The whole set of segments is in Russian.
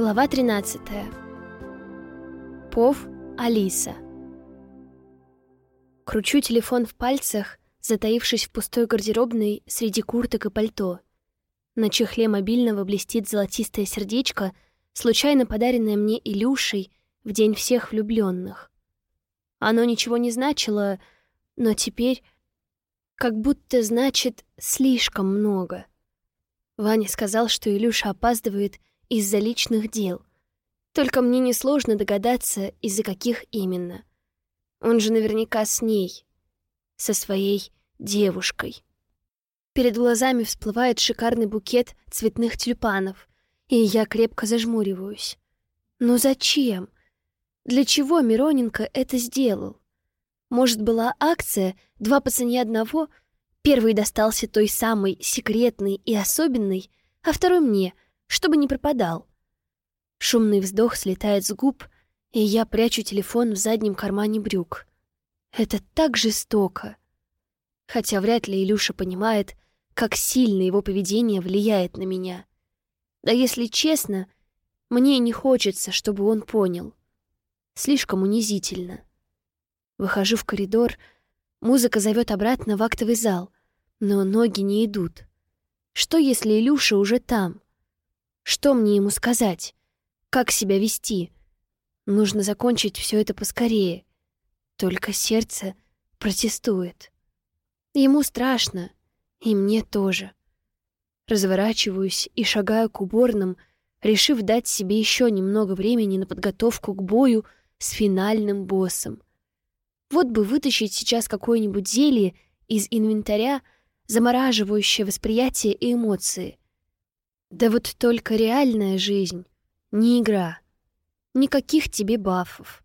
Глава 13. Пов Алиса. Кручу телефон в пальцах, затаившись в пустой гардеробной среди курток и пальто. На чехле мобильного блестит золотистое сердечко, случайно подаренное мне Илюшей в день всех влюбленных. Оно ничего не значило, но теперь как будто значит слишком много. Ваня сказал, что Илюша опаздывает — из-за личных дел. Только мне несложно догадаться, из-за каких именно. Он же наверняка с ней, со своей девушкой. Перед глазами всплывает шикарный букет цветных тюльпанов, и я крепко зажмуриваюсь. Но зачем? Для чего Мироненко это сделал? Может, была акция «Два по цене одного»? Первый достался той самой секретной и особенной, а второй мне — чтобы не пропадал. Шумный вздох слетает с губ, и я прячу телефон в заднем кармане брюк. Это так жестоко. Хотя вряд ли Илюша понимает, как сильно его поведение влияет на меня. Да если честно, мне не хочется, чтобы он понял. Слишком унизительно. Выхожу в коридор, музыка зовет обратно в актовый зал, но ноги не идут. Что, если Илюша уже там? Что мне ему сказать? Как себя вести? Нужно закончить все это поскорее. Только сердце протестует. Ему страшно, и мне тоже. Разворачиваюсь и шагаю к уборным, решив дать себе еще немного времени на подготовку к бою с финальным боссом. Вот бы вытащить сейчас какое-нибудь зелье из инвентаря, замораживающее восприятие и эмоции. Да вот только реальная жизнь, не игра. Никаких тебе бафов.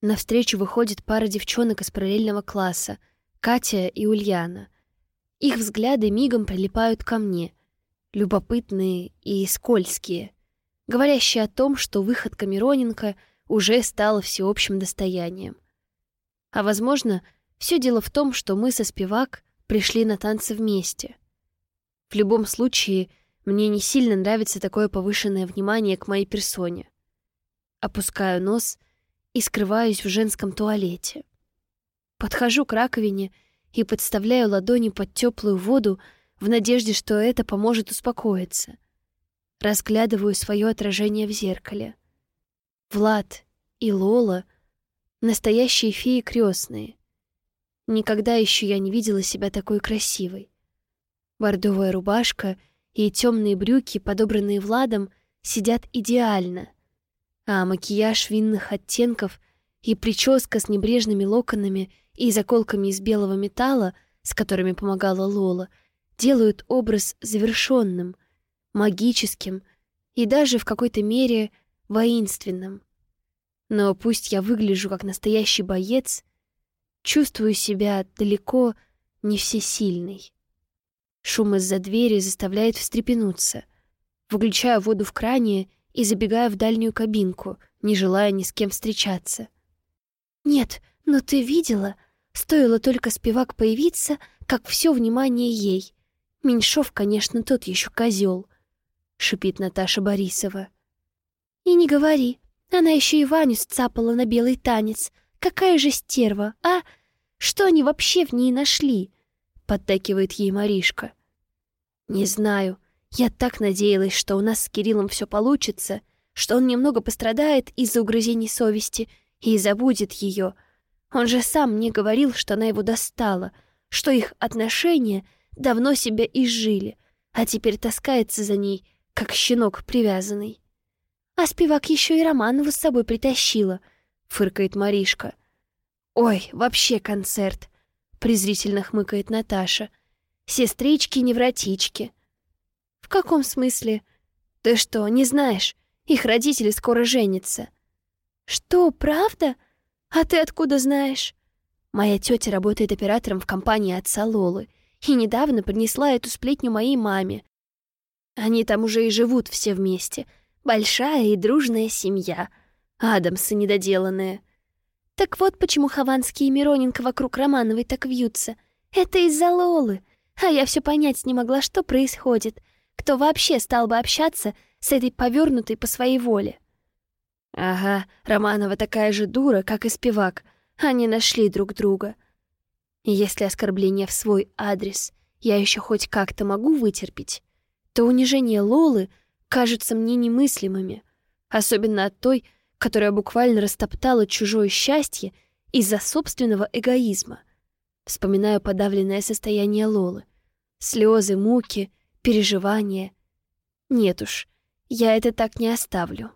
Навстречу выходит пара девчонок из параллельного класса, Катя и Ульяна. Их взгляды мигом прилипают ко мне, любопытные и скользкие, говорящие о том, что выходка Мироненко уже стала всеобщим достоянием. А возможно, все дело в том, что мы со Спивак пришли на танцы вместе. В любом случае, мне не сильно нравится такое повышенное внимание к моей персоне. Опускаю нос и скрываюсь в женском туалете. Подхожу к раковине и подставляю ладони под теплую воду в надежде, что это поможет успокоиться. Разглядываю свое отражение в зеркале. Влад и Лола — настоящие феи крестные. Никогда еще я не видела себя такой красивой. Бордовая рубашка и темные брюки, подобранные Владом, сидят идеально, а макияж винных оттенков и прическа с небрежными локонами и заколками из белого металла, с которыми помогала Лола, делают образ завершенным, магическим и даже в какой-то мере воинственным. Но пусть я выгляжу как настоящий боец, чувствую себя далеко не всесильной. Шум из-за двери заставляет встрепенуться. Выключаю воду в кране и забегаю в дальнюю кабинку, не желая ни с кем встречаться. «Нет, но ты видела? Стоило только спивак появиться, как все внимание ей. Меньшов, конечно, тот еще козел», — шипит Наташа Борисова. «И не говори, она еще и Ваню сцапала на белый танец. Какая же стерва, а? Что они вообще в ней нашли?» Поддакивает ей Маришка. Не знаю. Я так надеялась, что у нас с Кириллом все получится, что он немного пострадает из-за угрызений совести и забудет ее. Он же сам мне говорил, что она его достала, что их отношения давно себя изжили, а теперь таскается за ней, как щенок привязанный. А спивак еще и Романову с собой притащила, фыркает Маришка. Ой, вообще концерт презрительно хмыкает Наташа. Сестрички-невротички. В каком смысле? Ты что, не знаешь? Их родители скоро женятся. Что, правда? А ты откуда знаешь? Моя тетя работает оператором в компании отца Лолы и недавно принесла эту сплетню моей маме. Они там уже и живут все вместе. Большая и дружная семья. Адамсы недоделанные. Так вот почему Хованский и Мироненко вокруг Романовой так вьются. Это из-за Лолы. А я все понять не могла, что происходит. кто вообще стал бы общаться с этой повернутой по своей воле. Ага, Романова такая же дура, как и спивак. Они нашли друг друга. Если оскорбление в свой адрес я еще хоть как-то могу вытерпеть, то унижение Лолы кажутся мне немыслимыми, особенно от той, которая буквально растоптала чужое счастье из-за собственного эгоизма. Вспоминаю подавленное состояние Лолы. Слезы, муки, переживания. Нет уж, я это так не оставлю.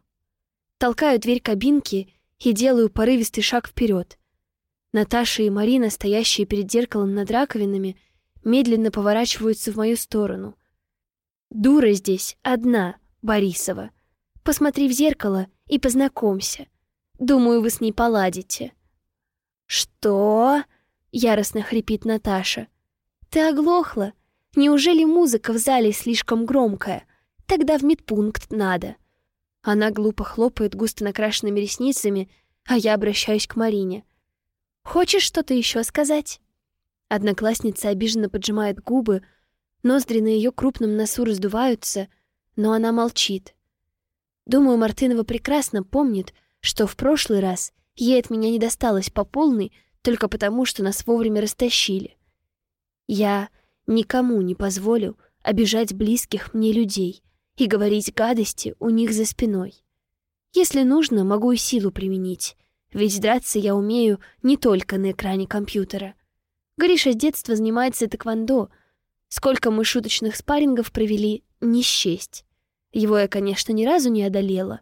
Толкаю дверь кабинки и делаю порывистый шаг вперед. Наташа и Марина, стоящие перед зеркалом над раковинами, медленно поворачиваются в мою сторону. Дура здесь одна, Борисова. Посмотри в зеркало и познакомься. Думаю, вы с ней поладите. Что? Яростно хрипит Наташа. Ты оглохла? Неужели музыка в зале слишком громкая? Тогда в медпункт надо. Она глупо хлопает густо накрашенными ресницами, а я обращаюсь к Марине. «Хочешь что-то еще сказать?» Одноклассница обиженно поджимает губы, ноздри на ее крупном носу раздуваются, но она молчит. Думаю, Мартынова прекрасно помнит, что в прошлый раз ей от меня не досталось по полной только потому, что нас вовремя растащили. Я никому не позволю обижать близких мне людей и говорить гадости у них за спиной. Если нужно, могу и силу применить, ведь драться я умею не только на экране компьютера. Гриша с детства занимается тэквондо. Сколько мы шуточных спаррингов провели, не счесть. Его я, конечно, ни разу не одолела,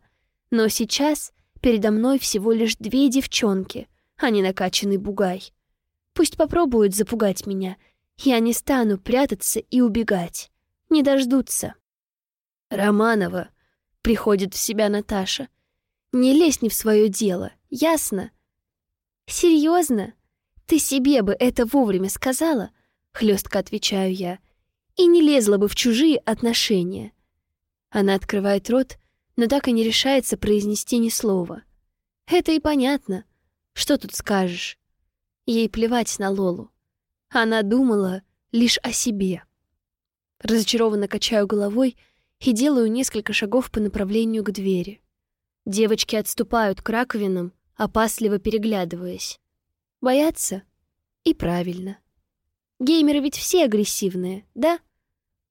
но сейчас передо мной всего лишь две девчонки, а не накачанный бугай. Пусть попробуют запугать меня. Я не стану прятаться и убегать. Не дождутся. «Романова», — приходит в себя Наташа, — «не лезь не в свое дело, ясно?» «Серьезно? Ты себе бы это вовремя сказала?» — хлестко отвечаю я. «И не лезла бы в чужие отношения». Она открывает рот, но так и не решается произнести ни слова. Это и понятно. Что тут скажешь? Ей плевать на Лолу. Она думала лишь о себе. Разочарованно качаю головой и делаю несколько шагов по направлению к двери. Девочки отступают к раковинам, опасливо переглядываясь. Боятся? И правильно. Геймеры ведь все агрессивные, да?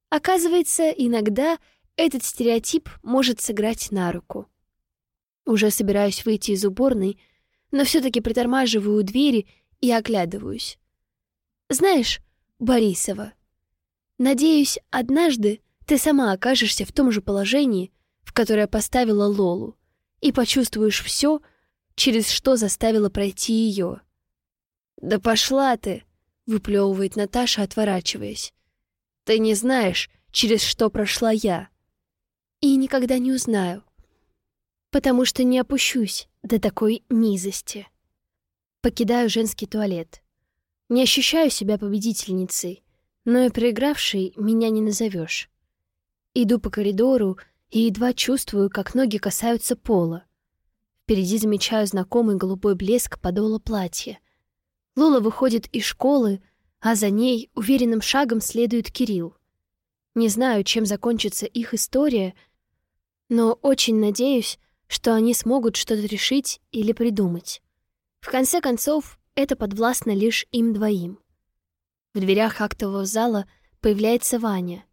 Оказывается, иногда этот стереотип может сыграть на руку. Уже собираюсь выйти из уборной, но все-таки притормаживаю у двери и оглядываюсь. Знаешь, Борисова, надеюсь, однажды ты сама окажешься в том же положении, в которое поставила Лолу, и почувствуешь все, через что заставила пройти ее. «Да пошла ты!» — выплевывает Наташа, отворачиваясь. «Ты не знаешь, через что прошла я и никогда не узнаю, потому что не опущусь до такой низости. Покидаю женский туалет. Не ощущаю себя победительницей, но и проигравшей меня не назовешь. Иду по коридору и едва чувствую, как ноги касаются пола. Впереди замечаю знакомый голубой блеск подола платья. Лола выходит из школы, а за ней уверенным шагом следует Кирилл. Не знаю, чем закончится их история — но очень надеюсь, что они смогут что-то решить или придумать. В конце концов, это подвластно лишь им двоим. В дверях актового зала появляется Ваня.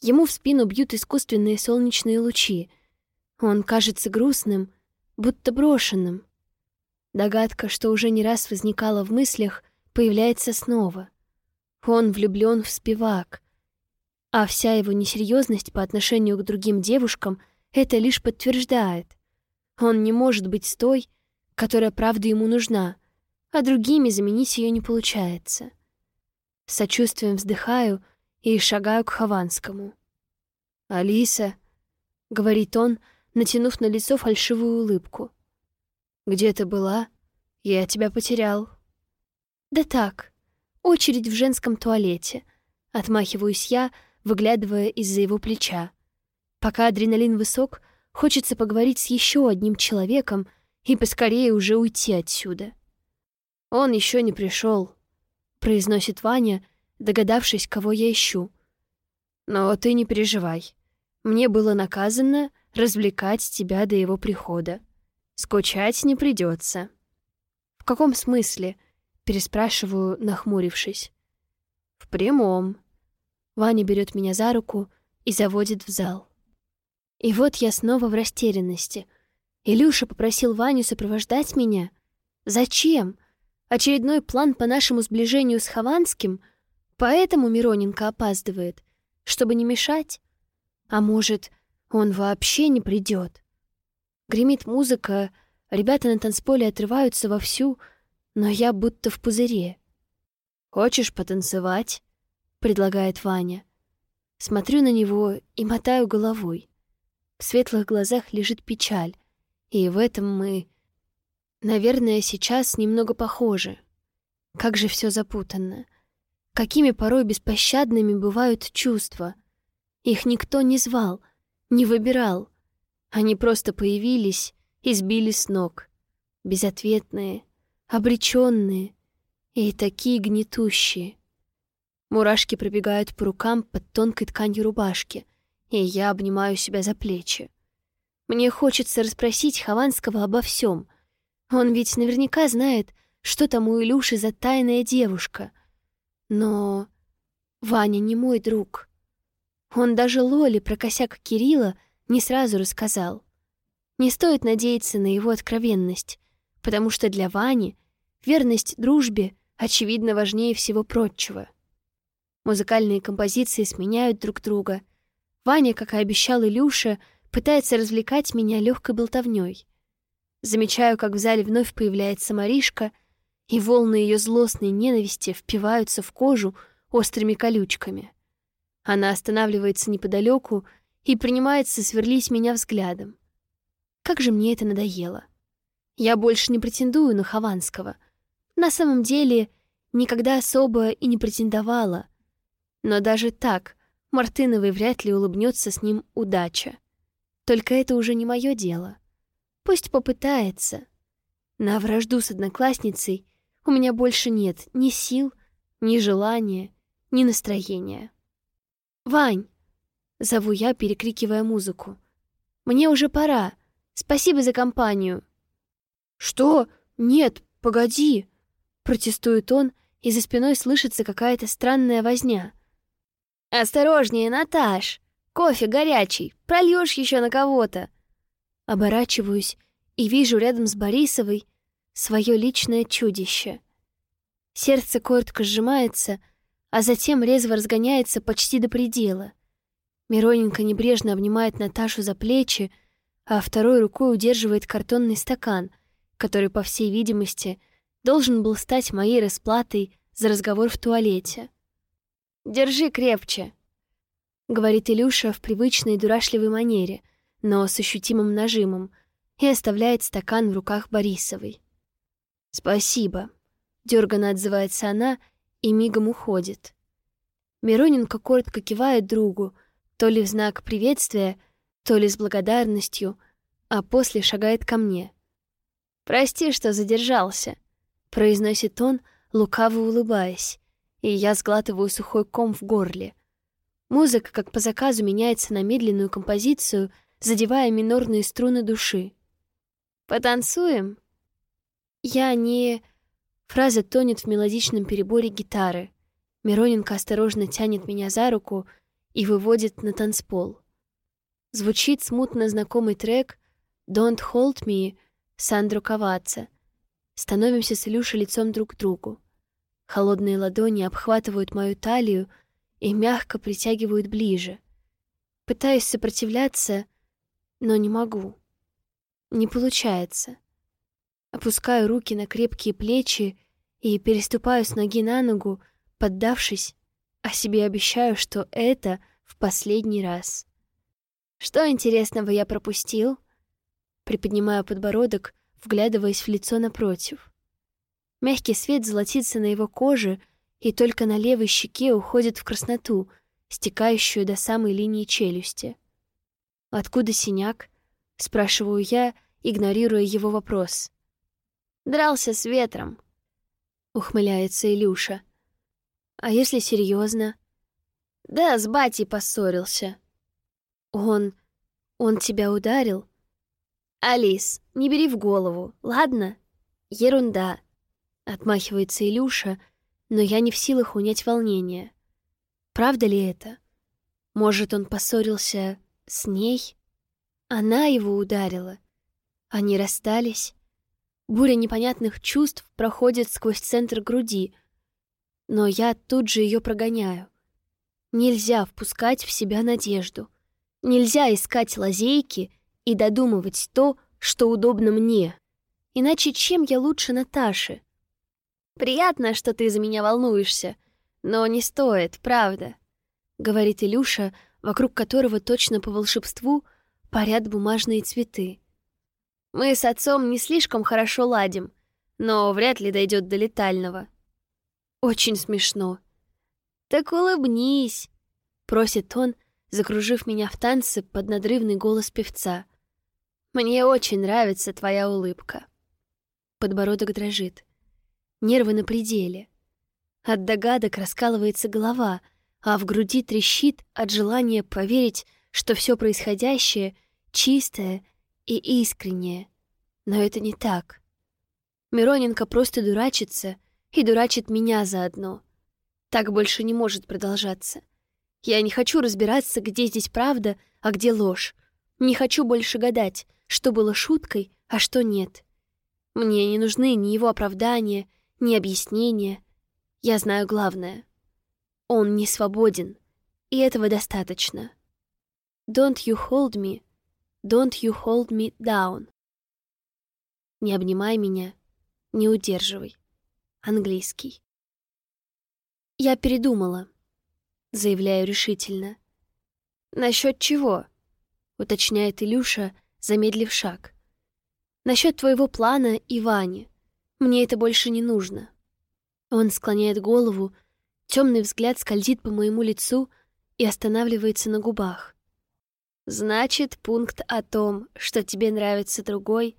Ему в спину бьют искусственные солнечные лучи. Он кажется грустным, будто брошенным. Догадка, что уже не раз возникала в мыслях, появляется снова. Он влюблен в спивак, а вся его несерьезность по отношению к другим девушкам — это лишь подтверждает. Он не может быть с той, которая правда ему нужна, а другими заменить ее не получается. С сочувствием вздыхаю и шагаю к Хованскому. «Алиса», — говорит он, натянув на лицо фальшивую улыбку. «Где ты была? Я тебя потерял». «Да так, очередь в женском туалете», — отмахиваюсь я, выглядывая из-за его плеча. Пока адреналин высок, хочется поговорить с еще одним человеком и поскорее уже уйти отсюда. «Он еще не пришел», — произносит Ваня, догадавшись, кого я ищу. «Но ты не переживай. Мне было наказано развлекать тебя до его прихода. Скучать не придется. «В каком смысле?» — переспрашиваю, нахмурившись. «В прямом». Ваня берет меня за руку и заводит в зал. И вот я снова в растерянности. Илюша попросил Ваню сопровождать меня. Зачем? Очередной план по нашему сближению с Хованским? Поэтому Мироненко опаздывает? Чтобы не мешать? А может, он вообще не придет? Гремит музыка, ребята на танцполе отрываются вовсю, но я будто в пузыре. «Хочешь потанцевать?» — предлагает Ваня. Смотрю на него и мотаю головой. В светлых глазах лежит печаль, и в этом мы, наверное, сейчас немного похожи. Как же все запутанно. Какими порой беспощадными бывают чувства. Их никто не звал, не выбирал. Они просто появились и сбили с ног. Безответные, обреченные и такие гнетущие. Мурашки пробегают по рукам под тонкой тканью рубашки, и я обнимаю себя за плечи. Мне хочется расспросить Хованского обо всем. Он ведь наверняка знает, что там у Илюши за тайная девушка. Но Ваня не мой друг. Он даже Лоле про косяк Кирилла не сразу рассказал. Не стоит надеяться на его откровенность, потому что для Вани верность дружбе очевидно важнее всего прочего — Музыкальные композиции сменяют друг друга. Ваня, как и обещал Илюша, пытается развлекать меня легкой болтовней. Замечаю, как в зале вновь появляется Маришка, и волны ее злостной ненависти впиваются в кожу острыми колючками. Она останавливается неподалеку и принимается сверлить меня взглядом. Как же мне это надоело. Я больше не претендую на Хованского. На самом деле, никогда особо и не претендовала — но даже так Мартыновой вряд ли улыбнется с ним удача. Только это уже не мое дело. Пусть попытается. На вражду с одноклассницей у меня больше нет ни сил, ни желания, ни настроения. «Вань!» — зову я, перекрикивая музыку. «Мне уже пора. Спасибо за компанию». «Что? Нет, погоди!» — протестует он, и за спиной слышится какая-то странная возня. «Осторожнее, Наташ! Кофе горячий, прольешь еще на кого-то!» Оборачиваюсь и вижу рядом с Борисовой свое личное чудище. Сердце коротко сжимается, а затем резво разгоняется почти до предела. Мироненко небрежно обнимает Наташу за плечи, а второй рукой удерживает картонный стакан, который, по всей видимости, должен был стать моей расплатой за разговор в туалете. Держи крепче», — говорит Илюша в привычной дурашливой манере, но с ощутимым нажимом, и оставляет стакан в руках Борисовой. «Спасибо», — дёрганно отзывается она и мигом уходит. Мироненко коротко кивает другу, то ли в знак приветствия, то ли с благодарностью, а после шагает ко мне. «Прости, что задержался», — произносит он, лукаво улыбаясь, и я сглатываю сухой ком в горле. Музыка, как по заказу, меняется на медленную композицию, задевая минорные струны души. «Потанцуем?» «Я не...» Фраза тонет в мелодичном переборе гитары. Мироненко осторожно тянет меня за руку и выводит на танцпол. Звучит смутно знакомый трек «Don't Hold Me» Сандро Каваца. Становимся с Илюшей лицом друг к другу. Холодные ладони обхватывают мою талию и мягко притягивают ближе. Пытаюсь сопротивляться, но не могу. Не получается. Опускаю руки на крепкие плечи и переступаю с ноги на ногу, поддавшись, а себе обещаю, что это в последний раз. Что интересного я пропустил? Приподнимаю подбородок, вглядываясь в лицо напротив. Мягкий свет золотится на его коже, и только на левой щеке уходит в красноту, стекающую до самой линии челюсти. «Откуда синяк?» — спрашиваю я, игнорируя его вопрос. «Дрался с ветром», — ухмыляется Илюша. «А если серьезно? «Да, с батей поссорился». Он... он тебя ударил? Алис, не бери в голову, ладно? Ерунда. Отмахивается Илюша, но я не в силах унять волнение. Правда ли это? Может, он поссорился с ней? Она его ударила. Они расстались. Буря непонятных чувств проходит сквозь центр груди, но я тут же ее прогоняю. Нельзя впускать в себя надежду. Нельзя искать лазейки и додумывать то, что удобно мне. Иначе чем я лучше Наташи? Приятно, что ты за меня волнуешься, но не стоит, правда, — говорит Илюша, вокруг которого точно по волшебству парят бумажные цветы. Мы с отцом не слишком хорошо ладим, но вряд ли дойдет до летального. Очень смешно. Так улыбнись, просит он, закружив меня в танце под надрывный голос певца. Мне очень нравится твоя улыбка. Подбородок дрожит. Нервы на пределе. От догадок раскалывается голова, а в груди трещит от желания поверить, что все происходящее чистое и искреннее. Но это не так. Мироненко просто дурачится и дурачит меня заодно. Так больше не может продолжаться. Я не хочу разбираться, где здесь правда, а где ложь. Не хочу больше гадать, что было шуткой, а что нет. Мне не нужны ни его оправдания, ни объяснения. Я знаю главное. Он не свободен, и этого достаточно. Don't you hold me Don't you hold me down. Не обнимай меня, не удерживай. Английский. Я передумала, заявляю решительно. Насчет чего? уточняет Илюша, замедлив шаг. Насчет твоего плана и Вани. Мне это больше не нужно. Он склоняет голову, темный взгляд скользит по моему лицу и останавливается на губах. Значит, пункт о том, что тебе нравится другой,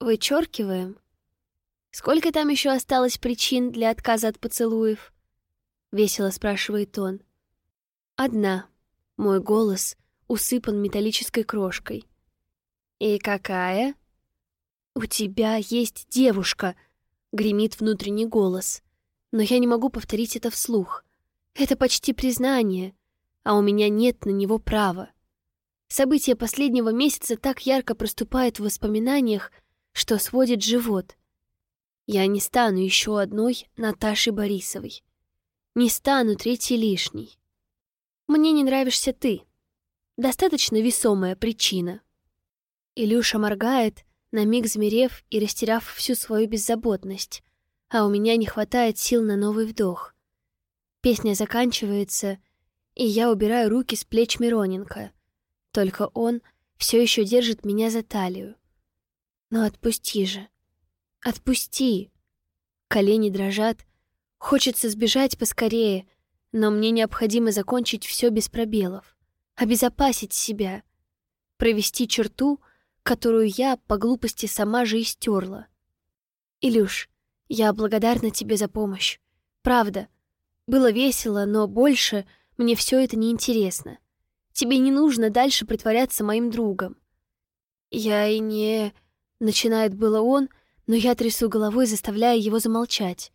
вычеркиваем. Сколько там еще осталось причин для отказа от поцелуев? Весело спрашивает он. Одна. Мой голос усыпан металлической крошкой. И какая? У тебя есть девушка, гремит внутренний голос. Но я не могу повторить это вслух. Это почти признание, а у меня нет на него права. События последнего месяца так ярко проступают в воспоминаниях, что сводит живот. Я не стану еще одной Наташей Борисовой. Не стану третьей лишней. Мне не нравишься ты. Достаточно весомая причина. Илюша моргает, на миг замерев и растеряв всю свою беззаботность, а у меня не хватает сил на новый вдох. Песня заканчивается, и я убираю руки с плеч Мироненко — только он все еще держит меня за талию. Но отпусти же. Отпусти. Колени дрожат. Хочется сбежать поскорее, но мне необходимо закончить все без пробелов. Обезопасить себя. Провести черту, которую я по глупости сама же и стерла. Илюш, я благодарна тебе за помощь. Правда. Было весело, но больше мне все это не интересно. Тебе не нужно дальше притворяться моим другом». «Я и не...» — начинает было он, но я трясу головой, заставляя его замолчать.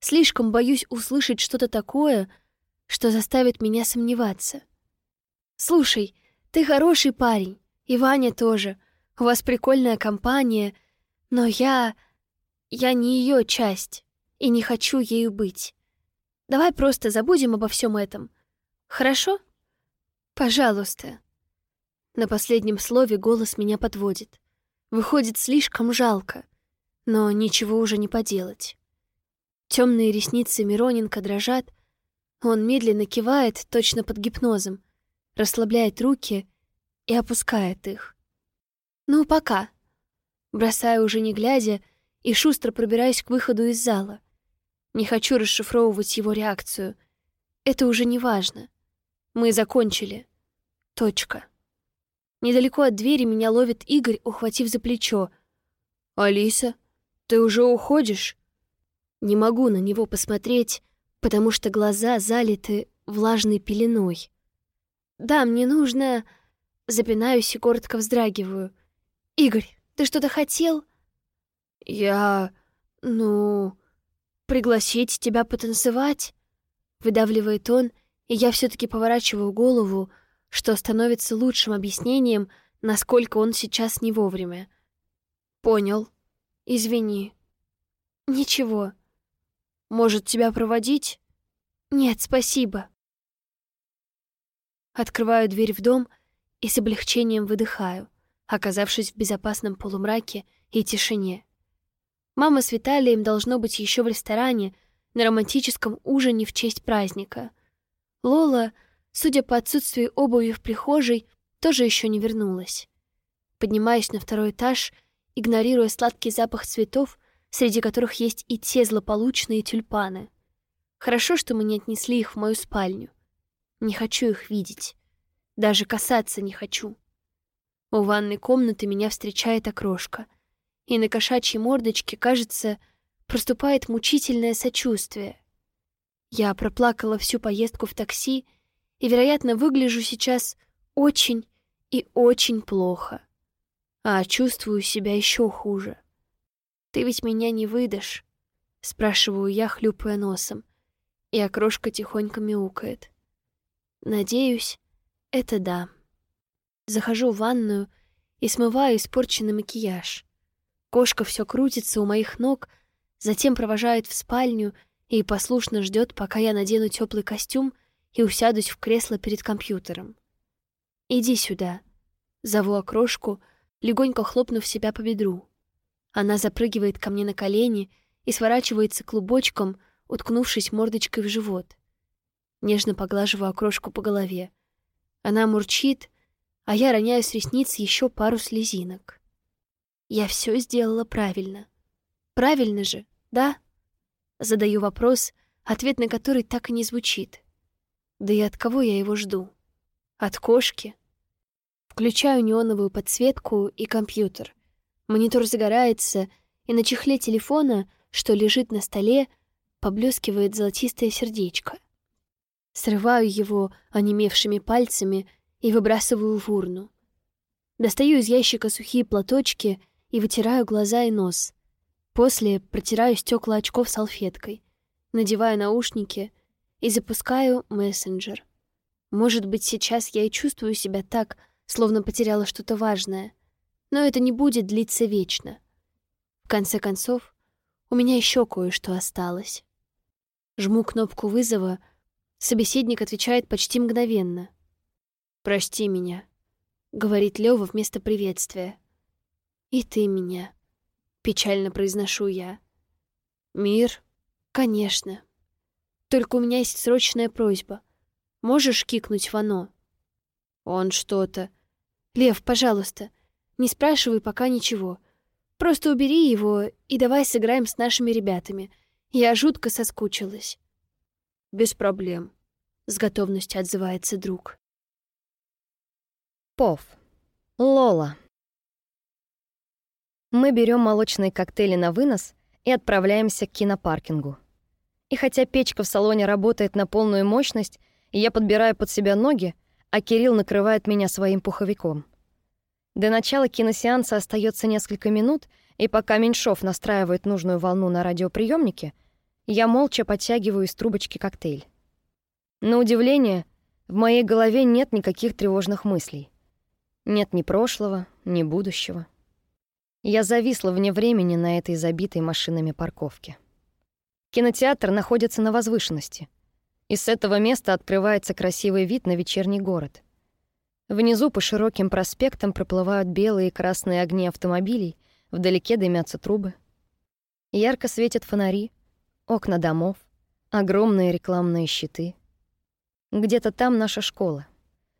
Слишком боюсь услышать что-то такое, что заставит меня сомневаться. «Слушай, ты хороший парень, и Ваня тоже. У вас прикольная компания, но я... я не ее часть, и не хочу ею быть. Давай просто забудем обо всем этом. Хорошо?» Пожалуйста. На последнем слове голос меня подводит. Выходит слишком жалко, но ничего уже не поделать. Темные ресницы Мироненко дрожат, он медленно кивает, точно под гипнозом, расслабляет руки и опускает их. «Ну, пока». Бросаю уже не глядя и шустро пробираюсь к выходу из зала. Не хочу расшифровывать его реакцию. Это уже не важно. Мы закончили. Точка. Недалеко от двери меня ловит Игорь, ухватив за плечо. «Алиса, ты уже уходишь?» Не могу на него посмотреть, потому что глаза залиты влажной пеленой. «Да, мне нужно...» Запинаюсь и коротко вздрагиваю. «Игорь, ты что-то хотел?» «Я... ну... пригласить тебя потанцевать?» Выдавливает он, и я все таки поворачиваю голову, что становится лучшим объяснением, насколько он сейчас не вовремя. «Понял. Извини». «Ничего». «Может, тебя проводить?» «Нет, спасибо». Открываю дверь в дом и с облегчением выдыхаю, оказавшись в безопасном полумраке и тишине. Мама с Виталием должно быть еще в ресторане на романтическом ужине в честь праздника. Лола, судя по отсутствию обуви в прихожей, тоже еще не вернулась. Поднимаюсь на второй этаж, игнорируя сладкий запах цветов, среди которых есть и те злополучные тюльпаны. Хорошо, что мы не отнесли их в мою спальню. Не хочу их видеть. Даже касаться не хочу. У ванной комнаты меня встречает окрошка. И на кошачьей мордочке, кажется, проступает мучительное сочувствие. Я проплакала всю поездку в такси и, вероятно, выгляжу сейчас очень и очень плохо. А чувствую себя еще хуже. «Ты ведь меня не выдашь?» — спрашиваю я, хлюпая носом. И окрошка тихонько мяукает. Надеюсь, это да. Захожу в ванную и смываю испорченный макияж. Кошка все крутится у моих ног, затем провожает в спальню и послушно ждет, пока я надену теплый костюм и усядусь в кресло перед компьютером. «Иди сюда», — зову окрошку, легонько хлопнув себя по бедру. Она запрыгивает ко мне на колени и сворачивается клубочком, уткнувшись мордочкой в живот. Нежно поглаживаю окрошку по голове. Она мурчит, а я роняю с ресниц еще пару слезинок. Я все сделала правильно. Правильно же, да? Задаю вопрос, ответ на который так и не звучит. Да и от кого я его жду? От кошки? Включаю неоновую подсветку и компьютер. Монитор загорается, и на чехле телефона, что лежит на столе, поблескивает золотистое сердечко. Срываю его онемевшими пальцами и выбрасываю в урну. Достаю из ящика сухие платочки и вытираю глаза и нос. После протираю стекла очков салфеткой, надеваю наушники и запускаю мессенджер. Может быть, сейчас я и чувствую себя так, словно потеряла что-то важное, но это не будет длиться вечно. В конце концов, у меня еще кое-что осталось. Жму кнопку вызова — Собеседник отвечает почти мгновенно. «Прости меня», — говорит Лёва вместо приветствия. «И ты меня», — печально произношу я. «Мир?» «Конечно. Только у меня есть срочная просьба. Можешь кикнуть Вано?» «Он что-то...» «Лев, пожалуйста, не спрашивай пока ничего. Просто убери его и давай сыграем с нашими ребятами. Я жутко соскучилась». «Без проблем», — с готовностью отзывается друг. Пов. Лола. Мы берем молочные коктейли на вынос и отправляемся к кинопаркингу. И хотя печка в салоне работает на полную мощность, я подбираю под себя ноги, а Кирилл накрывает меня своим пуховиком. До начала киносеанса остается несколько минут, и пока Меньшов настраивает нужную волну на радиоприемнике, я молча подтягиваю из трубочки коктейль. На удивление, в моей голове нет никаких тревожных мыслей. Нет ни прошлого, ни будущего. Я зависла вне времени на этой забитой машинами парковке. Кинотеатр находится на возвышенности, и с этого места открывается красивый вид на вечерний город. Внизу по широким проспектам проплывают белые и красные огни автомобилей, вдалеке дымятся трубы. Ярко светят фонари, окна домов, огромные рекламные щиты. Где-то там наша школа.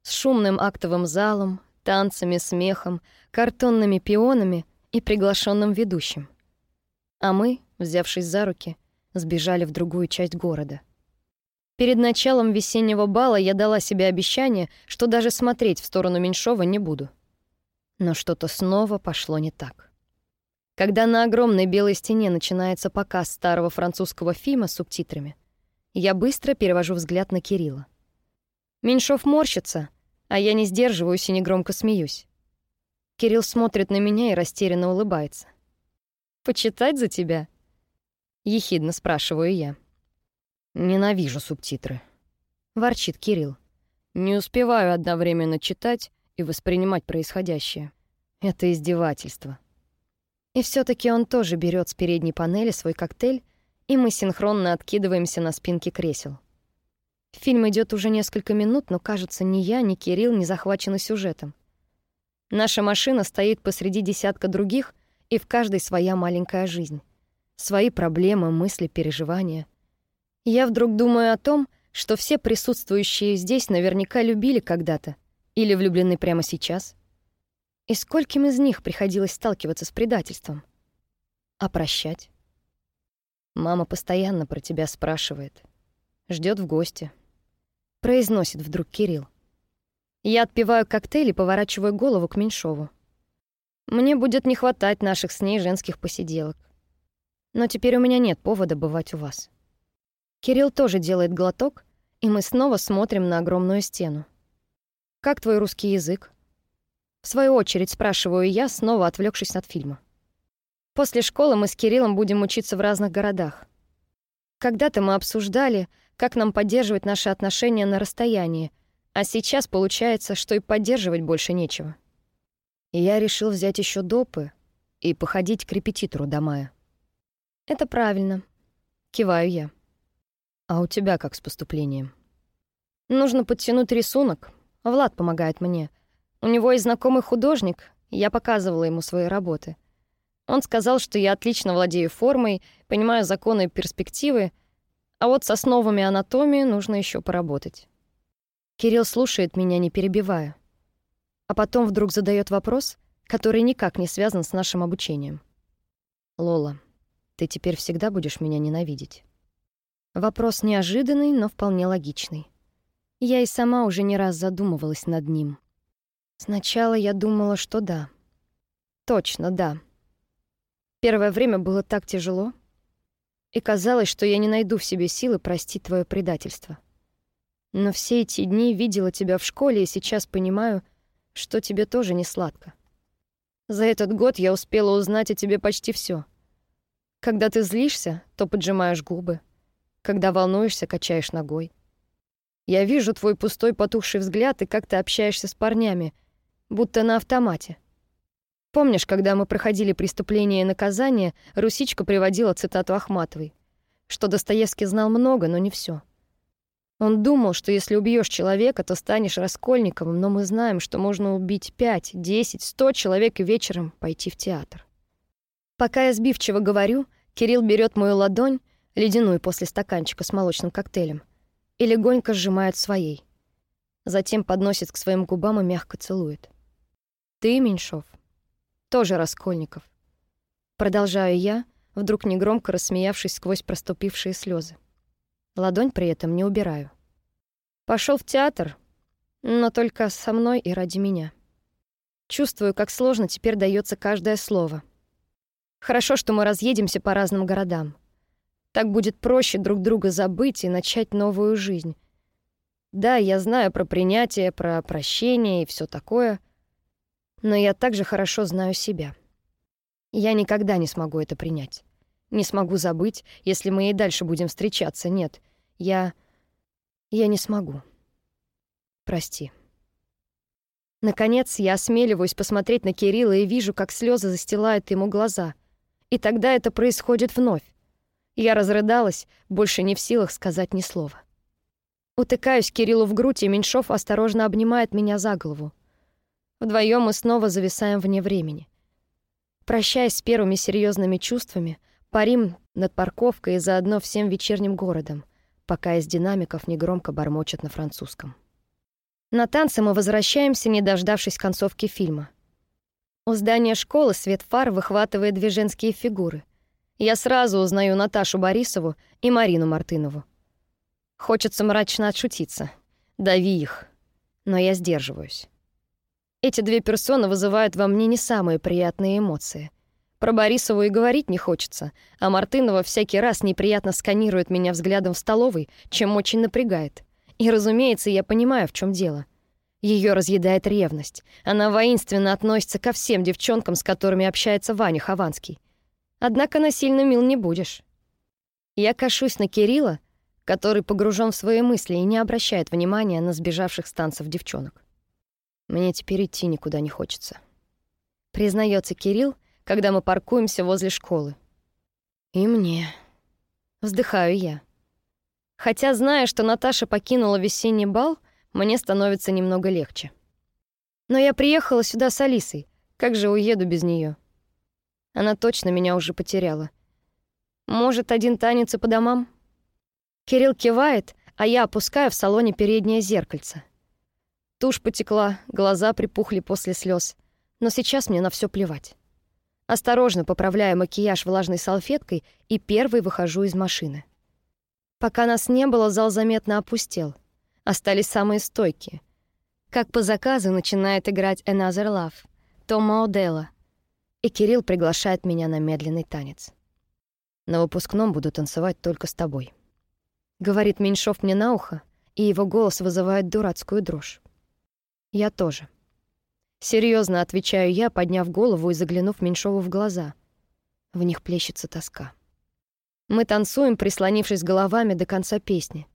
С шумным актовым залом, танцами, смехом, картонными пионами и приглашенным ведущим. А мы, взявшись за руки, сбежали в другую часть города. Перед началом весеннего бала я дала себе обещание, что даже смотреть в сторону Меньшова не буду. Но что-то снова пошло не так. Когда на огромной белой стене начинается показ старого французского фильма с субтитрами, я быстро перевожу взгляд на Кирилла. Меньшов морщится, А я не сдерживаюсь и негромко смеюсь. Кирилл смотрит на меня и растерянно улыбается. «Почитать за тебя?» Ехидно спрашиваю я. «Ненавижу субтитры», — ворчит Кирилл. «Не успеваю одновременно читать и воспринимать происходящее. Это издевательство». И все таки он тоже берет с передней панели свой коктейль, и мы синхронно откидываемся на спинки кресел. Фильм идет уже несколько минут, но, кажется, ни я, ни Кирилл не захвачены сюжетом. Наша машина стоит посреди десятка других, и в каждой своя маленькая жизнь. Свои проблемы, мысли, переживания. Я вдруг думаю о том, что все присутствующие здесь наверняка любили когда-то или влюблены прямо сейчас. И скольким из них приходилось сталкиваться с предательством? А прощать? Мама постоянно про тебя спрашивает. ждет в гости. Произносит вдруг Кирилл. Я отпиваю коктейль и поворачиваю голову к Меньшову. Мне будет не хватать наших с ней женских посиделок. Но теперь у меня нет повода бывать у вас. Кирилл тоже делает глоток, и мы снова смотрим на огромную стену. Как твой русский язык? В свою очередь спрашиваю я, снова отвлекшись от фильма. После школы мы с Кириллом будем учиться в разных городах. Когда-то мы обсуждали, как нам поддерживать наши отношения на расстоянии, а сейчас получается, что и поддерживать больше нечего. Я решил взять еще допы и походить к репетитору до мая. Это правильно. Киваю я. А у тебя как с поступлением? Нужно подтянуть рисунок. Влад помогает мне — у него есть знакомый художник, я показывала ему свои работы. Он сказал, что я отлично владею формой, понимаю законы и перспективы, а вот с основами анатомии нужно еще поработать. Кирилл слушает меня, не перебивая. А потом вдруг задает вопрос, который никак не связан с нашим обучением. «Лола, ты теперь всегда будешь меня ненавидеть?» Вопрос неожиданный, но вполне логичный. Я и сама уже не раз задумывалась над ним. Сначала я думала, что да. Точно, да. Первое время было так тяжело, и казалось, что я не найду в себе силы простить твое предательство. Но все эти дни видела тебя в школе и сейчас понимаю, что тебе тоже не сладко. За этот год я успела узнать о тебе почти все. Когда ты злишься, то поджимаешь губы. Когда волнуешься, качаешь ногой. Я вижу твой пустой потухший взгляд и как ты общаешься с парнями — будто на автомате. Помнишь, когда мы проходили преступление и наказание, Русичка приводила цитату Ахматовой, что Достоевский знал много, но не все. Он думал, что если убьешь человека, то станешь раскольником, но мы знаем, что можно убить пять, десять, сто человек и вечером пойти в театр. Пока я сбивчиво говорю, Кирилл берет мою ладонь, ледяную после стаканчика с молочным коктейлем, и легонько сжимает своей. Затем подносит к своим губам и мягко целует. Ты, Меньшов, тоже Раскольников. Продолжаю я, вдруг негромко рассмеявшись сквозь проступившие слезы. Ладонь при этом не убираю. Пошел в театр, но только со мной и ради меня. Чувствую, как сложно теперь дается каждое слово. Хорошо, что мы разъедемся по разным городам. Так будет проще друг друга забыть и начать новую жизнь. Да, я знаю про принятие, про прощение и все такое — но я также хорошо знаю себя. Я никогда не смогу это принять. Не смогу забыть, если мы и дальше будем встречаться. Нет, я... я не смогу. Прости. Наконец, я осмеливаюсь посмотреть на Кирилла и вижу, как слезы застилают ему глаза. И тогда это происходит вновь. Я разрыдалась, больше не в силах сказать ни слова. Утыкаюсь Кириллу в грудь, и Меньшов осторожно обнимает меня за голову. Вдвоем мы снова зависаем вне времени. Прощаясь с первыми серьезными чувствами, парим над парковкой и заодно всем вечерним городом, пока из динамиков негромко бормочет на французском. На танцы мы возвращаемся, не дождавшись концовки фильма. У здания школы свет фар выхватывает две женские фигуры. Я сразу узнаю Наташу Борисову и Марину Мартынову. Хочется мрачно отшутиться. Дави их. Но я сдерживаюсь. Эти две персоны вызывают во мне не самые приятные эмоции. Про Борисову и говорить не хочется, а Мартынова всякий раз неприятно сканирует меня взглядом в столовой, чем очень напрягает. И, разумеется, я понимаю, в чем дело. Ее разъедает ревность. Она воинственно относится ко всем девчонкам, с которыми общается Ваня Хованский. Однако насильно мил не будешь. Я кашусь на Кирилла, который погружен в свои мысли и не обращает внимания на сбежавших с танцев девчонок. Мне теперь идти никуда не хочется. Признается Кирилл, когда мы паркуемся возле школы. И мне. Вздыхаю я. Хотя, зная, что Наташа покинула весенний бал, мне становится немного легче. Но я приехала сюда с Алисой. Как же уеду без нее? Она точно меня уже потеряла. Может, один танец и по домам? Кирилл кивает, а я опускаю в салоне переднее зеркальце. Тушь потекла, глаза припухли после слез, но сейчас мне на все плевать. Осторожно поправляю макияж влажной салфеткой и первый выхожу из машины. Пока нас не было, зал заметно опустел. Остались самые стойкие. Как по заказу начинает играть Another Love, Тома Оделла. И Кирилл приглашает меня на медленный танец. На выпускном буду танцевать только с тобой. Говорит Меньшов мне на ухо, и его голос вызывает дурацкую дрожь. Я тоже. Серьезно отвечаю я, подняв голову и заглянув Меньшову в глаза. В них плещется тоска. Мы танцуем, прислонившись головами до конца песни.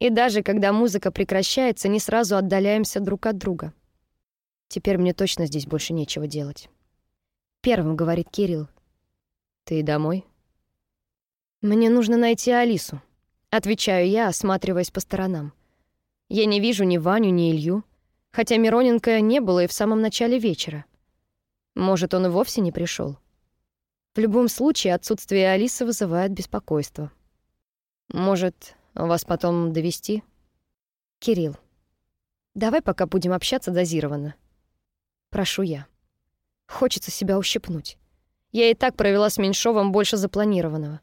И даже когда музыка прекращается, не сразу отдаляемся друг от друга. Теперь мне точно здесь больше нечего делать. Первым говорит Кирилл. Ты домой? Мне нужно найти Алису. Отвечаю я, осматриваясь по сторонам. Я не вижу ни Ваню, ни Илью, хотя Мироненко не было и в самом начале вечера. Может, он и вовсе не пришел. В любом случае, отсутствие Алисы вызывает беспокойство. Может, вас потом довести? Кирилл. Давай пока будем общаться дозированно. Прошу я. Хочется себя ущипнуть. Я и так провела с Меньшовым больше запланированного.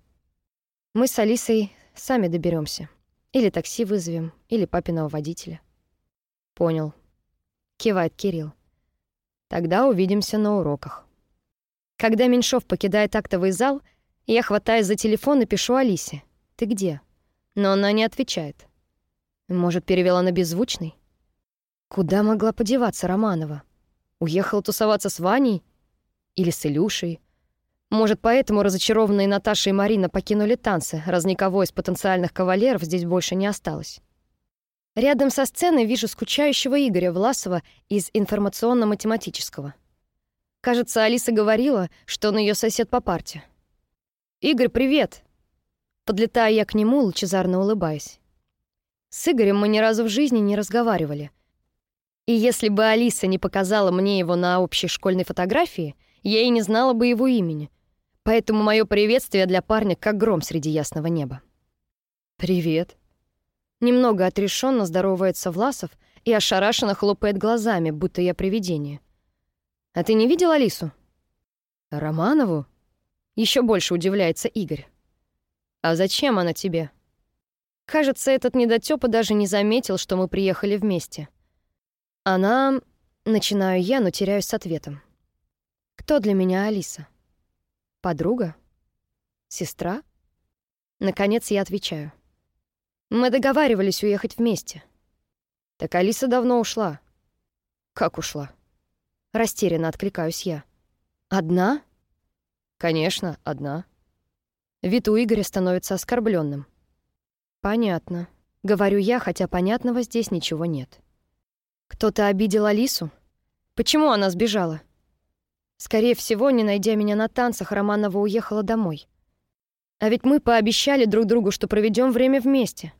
Мы с Алисой сами доберемся. Или такси вызовем, или папиного водителя. Понял. Кивает Кирилл. Тогда увидимся на уроках. Когда Меньшов покидает актовый зал, я хватаюсь за телефон и пишу Алисе. «Ты где?» но она не отвечает. Может, перевела на беззвучный? Куда могла подеваться Романова? Уехала тусоваться с Ваней? Или с Илюшей? Может, поэтому разочарованные Наташа и Марина покинули танцы, раз никого из потенциальных кавалеров здесь больше не осталось. Рядом со сценой вижу скучающего Игоря Власова из информационно-математического. Кажется, Алиса говорила, что он ее сосед по парте. «Игорь, привет!» Подлетаю я к нему, лучезарно улыбаясь. С Игорем мы ни разу в жизни не разговаривали. И если бы Алиса не показала мне его на общей школьной фотографии, я и не знала бы его имени. Поэтому мое приветствие для парня как гром среди ясного неба. «Привет». Немного отрешенно здоровается Власов и ошарашенно хлопает глазами, будто я привидение. «А ты не видел Алису?» «Романову?» Еще больше удивляется Игорь. «А зачем она тебе?» Кажется, этот недотёпа даже не заметил, что мы приехали вместе. Она... Начинаю я, но теряюсь с ответом. Кто для меня Алиса? Подруга? Сестра? Наконец я отвечаю. Мы договаривались уехать вместе. Так Алиса давно ушла. Как ушла? Растерянно откликаюсь я. Одна? Конечно, одна. Вид у Игоря становится оскорбленным. Понятно. Говорю я, хотя понятного здесь ничего нет. Кто-то обидел Алису? Почему она сбежала? Скорее всего, не найдя меня на танцах, Романова уехала домой. А ведь мы пообещали друг другу, что проведем время вместе.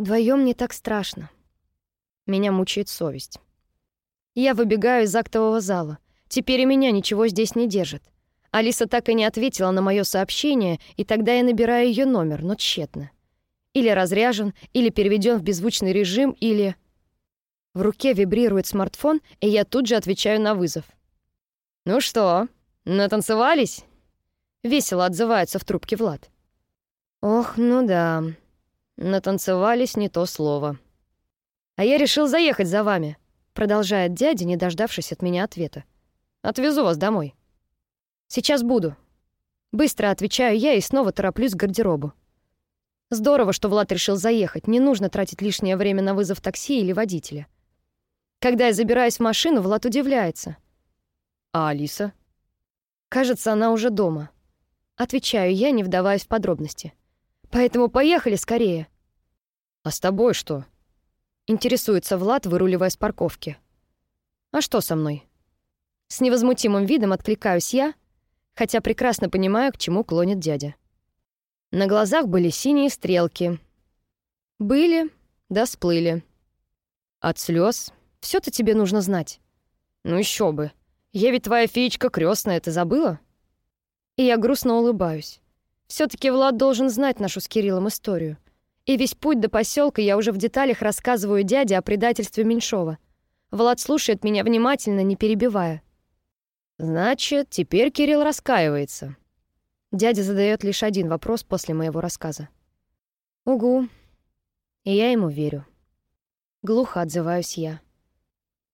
Вдвоем не так страшно. Меня мучает совесть. Я выбегаю из актового зала. Теперь и меня ничего здесь не держит. Алиса так и не ответила на мое сообщение, и тогда я набираю ее номер, но тщетно. Или разряжен, или переведен в беззвучный режим, или... В руке вибрирует смартфон, и я тут же отвечаю на вызов. «Ну что, натанцевались?» Весело отзывается в трубке Влад. «Ох, ну да, натанцевались не то слово». «А я решил заехать за вами», — продолжает дядя, не дождавшись от меня ответа. «Отвезу вас домой». Сейчас буду. Быстро отвечаю я и снова тороплюсь к гардеробу. Здорово, что Влад решил заехать. Не нужно тратить лишнее время на вызов такси или водителя. Когда я забираюсь в машину, Влад удивляется. А Алиса? Кажется, она уже дома. Отвечаю я, не вдаваясь в подробности. Поэтому поехали скорее. А с тобой что? Интересуется Влад, выруливая с парковки. А что со мной? С невозмутимым видом откликаюсь я, хотя прекрасно понимаю, к чему клонит дядя. На глазах были синие стрелки. Были, да сплыли. От слез все то тебе нужно знать. Ну еще бы. Я ведь твоя феечка крестная, ты забыла? И я грустно улыбаюсь. Все таки Влад должен знать нашу с Кириллом историю. И весь путь до поселка я уже в деталях рассказываю дяде о предательстве Меньшова. Влад слушает меня внимательно, не перебивая. Значит, теперь Кирилл раскаивается. Дядя задает лишь один вопрос после моего рассказа. Угу. И я ему верю. Глухо отзываюсь я.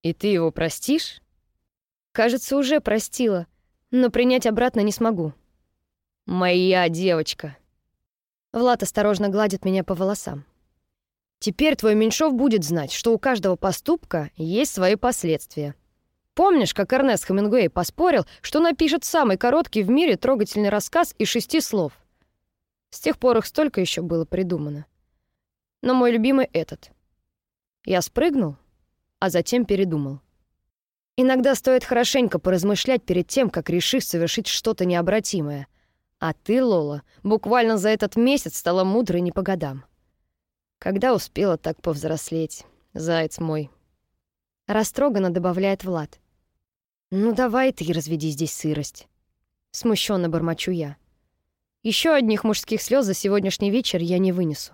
И ты его простишь? Кажется, уже простила, но принять обратно не смогу. Моя девочка. Влад осторожно гладит меня по волосам. Теперь твой Меньшов будет знать, что у каждого поступка есть свои последствия. Помнишь, как Эрнест Хемингуэй поспорил, что напишет самый короткий в мире трогательный рассказ из шести слов? С тех пор их столько еще было придумано. Но мой любимый этот. Я спрыгнул, а затем передумал. Иногда стоит хорошенько поразмышлять перед тем, как решишь совершить что-то необратимое. А ты, Лола, буквально за этот месяц стала мудрой не по годам. Когда успела так повзрослеть, заяц мой? Растроганно добавляет Влад. Ну давай ты разведи здесь сырость. Смущенно бормочу я. Еще одних мужских слез за сегодняшний вечер я не вынесу.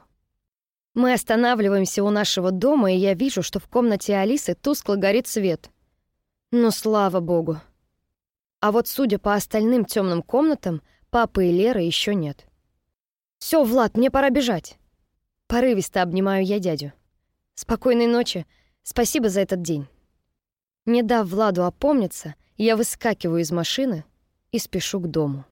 Мы останавливаемся у нашего дома, и я вижу, что в комнате Алисы тускло горит свет. Ну, слава богу. А вот судя по остальным темным комнатам, папы и Леры еще нет. Все, Влад, мне пора бежать. Порывисто обнимаю я дядю. Спокойной ночи. Спасибо за этот день. Не дав Владу опомниться, я выскакиваю из машины и спешу к дому.